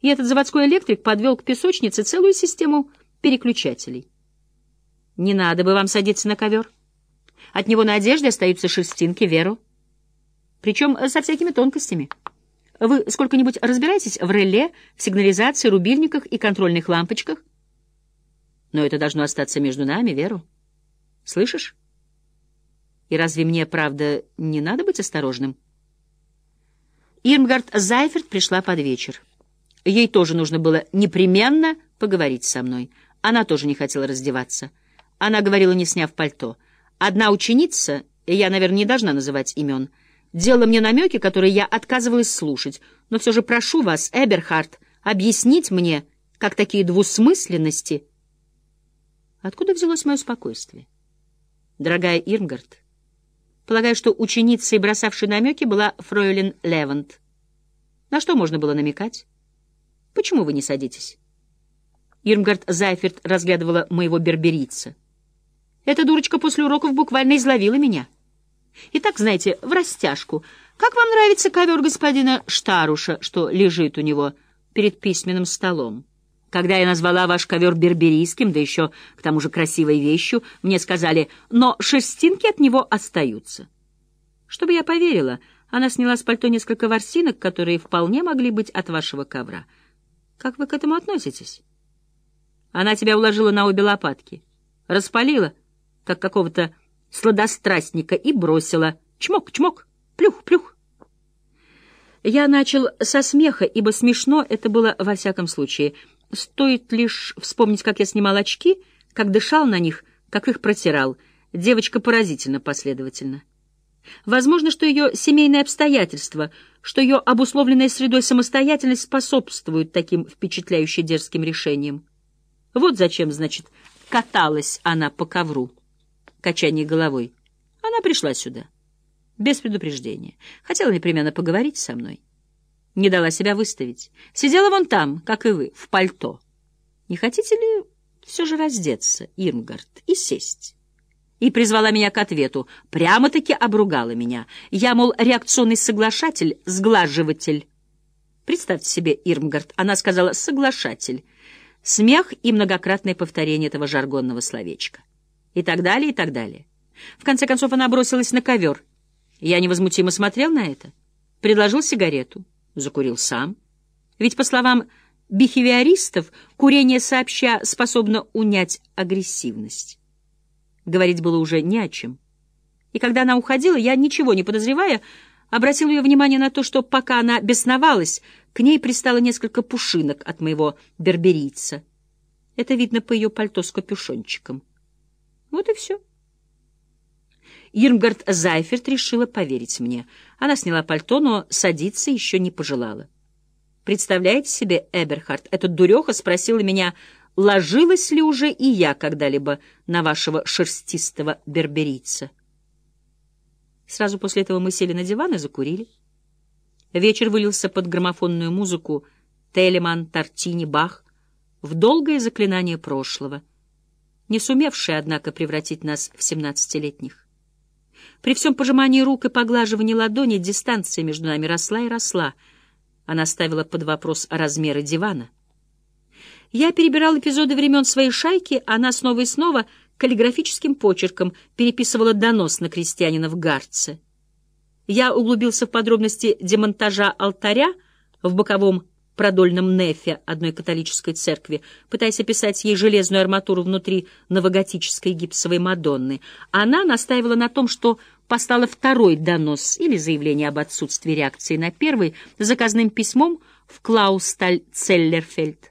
и этот заводской электрик подвел к песочнице целую систему переключателей. Не надо бы вам садиться на ковер. От него на одежде остаются шерстинки, Веру. Причем со всякими тонкостями. Вы сколько-нибудь разбираетесь в реле, в сигнализации, рубильниках и контрольных лампочках? Но это должно остаться между нами, Веру. Слышишь? И разве мне, правда, не надо быть осторожным? Ирмгард Зайферт пришла под вечер. Ей тоже нужно было непременно поговорить со мной. Она тоже не хотела раздеваться. Она говорила, не сняв пальто. Одна ученица, я, наверное, не должна называть имен, делала мне намеки, которые я отказывалась слушать. Но все же прошу вас, Эберхард, объяснить мне, как такие двусмысленности... Откуда взялось мое спокойствие? Дорогая Ирмгард, полагаю, что ученицей, бросавшей намеки, была фройлен Левант. На что можно было намекать? Почему вы не садитесь? Ирмгард Зайферт разглядывала моего берберица. Эта дурочка после уроков буквально изловила меня. Итак, знаете, в растяжку. Как вам нравится ковер господина Штаруша, что лежит у него перед письменным столом? Когда я назвала ваш ковер берберийским, да еще к тому же красивой вещью, мне сказали, но шерстинки от него остаются. Чтобы я поверила, она сняла с пальто несколько ворсинок, которые вполне могли быть от вашего ковра. Как вы к этому относитесь? Она тебя уложила на обе лопатки, распалила, как какого-то сладострастника, и бросила. Чмок, чмок, плюх, плюх. Я начал со смеха, ибо смешно это было во всяком случае. Стоит лишь вспомнить, как я снимал очки, как дышал на них, как их протирал. Девочка поразительно последовательна. Возможно, что ее семейные обстоятельства, что ее обусловленная средой самостоятельность способствуют таким впечатляюще дерзким решениям. Вот зачем, значит, каталась она по ковру. Качание головой. Она пришла сюда. Без предупреждения. Хотела непременно поговорить со мной. Не дала себя выставить. Сидела вон там, как и вы, в пальто. Не хотите ли все же раздеться, Ирмгард, и сесть? И призвала меня к ответу. Прямо-таки обругала меня. Я, мол, реакционный соглашатель, сглаживатель. Представьте себе, Ирмгард, она сказала «соглашатель». Смех и многократное повторение этого жаргонного словечка. И так далее, и так далее. В конце концов она бросилась на ковер. Я невозмутимо смотрел на это. Предложил сигарету. Закурил сам. Ведь, по словам бихевиористов, курение сообща способно унять агрессивность. Говорить было уже не о чем. И когда она уходила, я, ничего не подозревая, обратил ее внимание на то, что пока она бесновалась, к ней пристало несколько пушинок от моего берберийца. Это видно по ее пальто с капюшончиком. Вот и все. Ирмгард Зайферт решила поверить мне. Она сняла пальто, но садиться еще не пожелала. Представляете себе, Эберхард, этот дуреха спросила меня, ложилась ли уже и я когда-либо на вашего шерстистого берберийца. Сразу после этого мы сели на диван и закурили. Вечер вылился под граммофонную музыку Телеман, Тартини, Бах в долгое заклинание прошлого, не сумевшее, однако, превратить нас в семнадцатилетних. При всем пожимании рук и поглаживании ладони дистанция между нами росла и росла. Она ставила под вопрос размеры дивана. Я перебирал эпизоды времен своей шайки, она снова и снова каллиграфическим почерком переписывала донос на крестьянина в Гарце. Я углубился в подробности демонтажа алтаря в боковом продольном нефе одной католической церкви, пытаясь описать ей железную арматуру внутри новоготической гипсовой Мадонны. Она настаивала на том, что послала второй донос или заявление об отсутствии реакции на первый заказным письмом в Клаусталь-Целлерфельд.